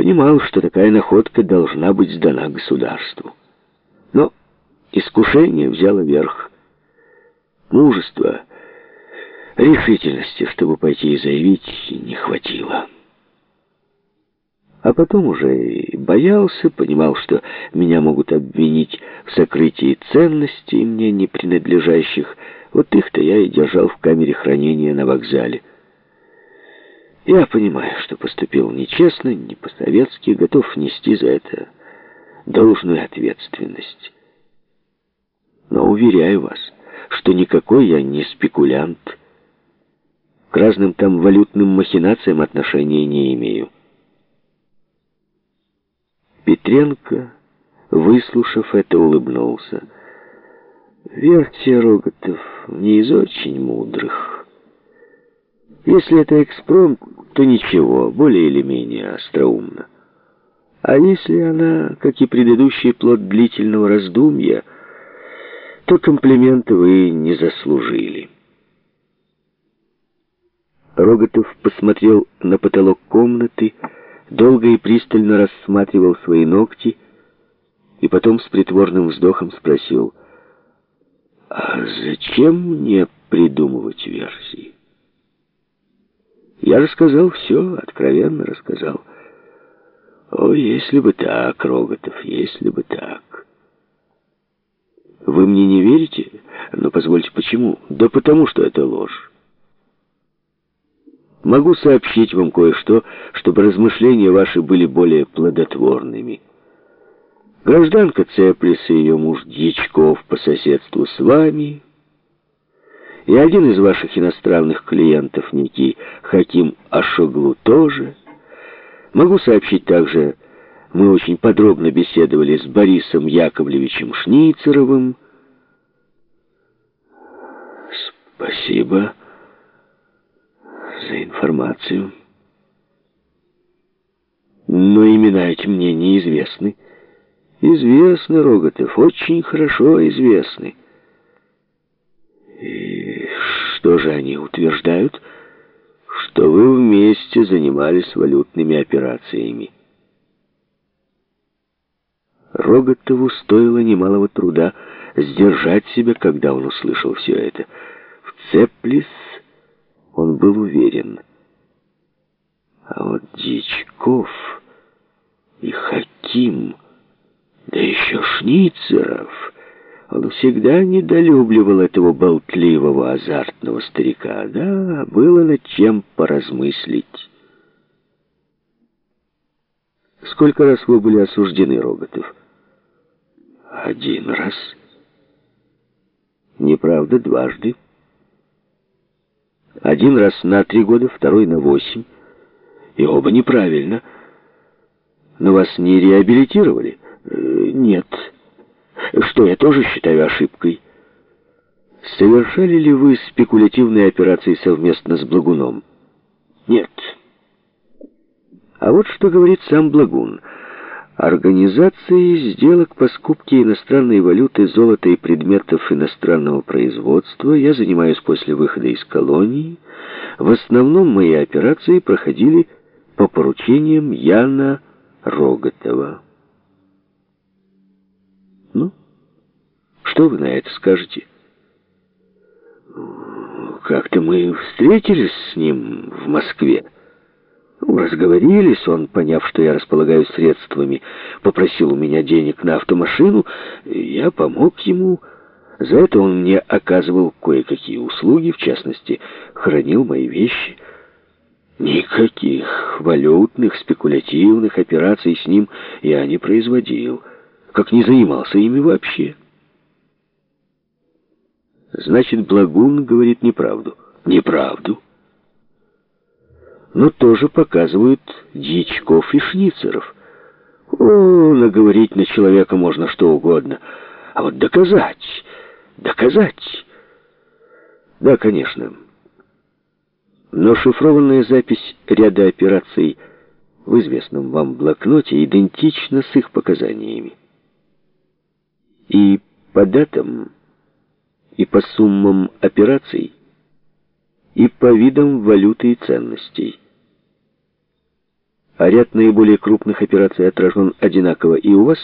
Понимал, что такая находка должна быть сдана государству. Но искушение взяло верх. Мужества, решительности, чтобы пойти и заявить, не хватило. А потом уже боялся, понимал, что меня могут обвинить в сокрытии ценностей, мне не принадлежащих. Вот их-то я и держал в камере хранения на вокзале. Я понимаю, что поступил нечестно, не по-советски, готов нести за это должную ответственность. Но уверяю вас, что никакой я не спекулянт. К разным там валютным махинациям отношения не имею. Петренко, выслушав это, улыбнулся. Версия Роготов не из очень мудрых. Если это экспромт, то ничего, более или менее остроумно. А если она, как и предыдущий плод длительного раздумья, то комплимента вы не заслужили. Роготов посмотрел на потолок комнаты, долго и пристально рассматривал свои ногти и потом с притворным вздохом спросил, «А зачем мне придумывать версии?» Я рассказал все, откровенно рассказал. О, если бы так, Роготов, если бы так. Вы мне не верите? Но позвольте, почему? Да потому что это ложь. Могу сообщить вам кое-что, чтобы размышления ваши были более плодотворными. Гражданка Цеплис и ее муж Дьячков по соседству с вами, и один из ваших иностранных клиентов, некий Хаким Ашоглу, тоже. Могу сообщить также, мы очень подробно беседовали с Борисом Яковлевичем Шницеровым. Спасибо за информацию. Но имена эти мне неизвестны. Известны, Роготов, очень хорошо известны. И что же они утверждают? Что вы вместе занимались валютными операциями. Роготову стоило немалого труда сдержать себя, когда он услышал все это. В Цеплис он был уверен. А вот Дичков и Хаким, да еще Шницеров, он всегда недолюбливал этого болтливого, азартного старика. Да, было над чем поразмыслить. Сколько раз вы были осуждены, Роготов? Один раз. Неправда, дважды. Один раз на три года, второй на восемь. И оба неправильно. Но вас не реабилитировали? Э, нет. Что я тоже считаю ошибкой. Совершали ли вы спекулятивные операции совместно с Благуном? Нет. А вот что говорит сам Благун. Организацией сделок по скупке иностранной валюты, золота и предметов иностранного производства я занимаюсь после выхода из колонии. В основном мои операции проходили по поручениям Яна Роготова. Что вы на это скажете? Как-то мы встретились с ним в Москве. Разговорились, он, поняв, что я располагаю средствами, попросил у меня денег на автомашину, я помог ему. За это он мне оказывал кое-какие услуги, в частности, хранил мои вещи. Никаких валютных, спекулятивных операций с ним я не производил, как не занимался ими вообще. Значит, Благун говорит неправду. Неправду но тоже показывают дьячков и шницеров. О, наговорить на человека можно что угодно, а вот доказать, доказать... Да, конечно. Но шифрованная запись ряда операций в известном вам блокноте идентична с их показаниями. И по датам, и по суммам операций, и по видам валюты и ценностей. а ряд наиболее крупных операций отражен одинаково и у вас,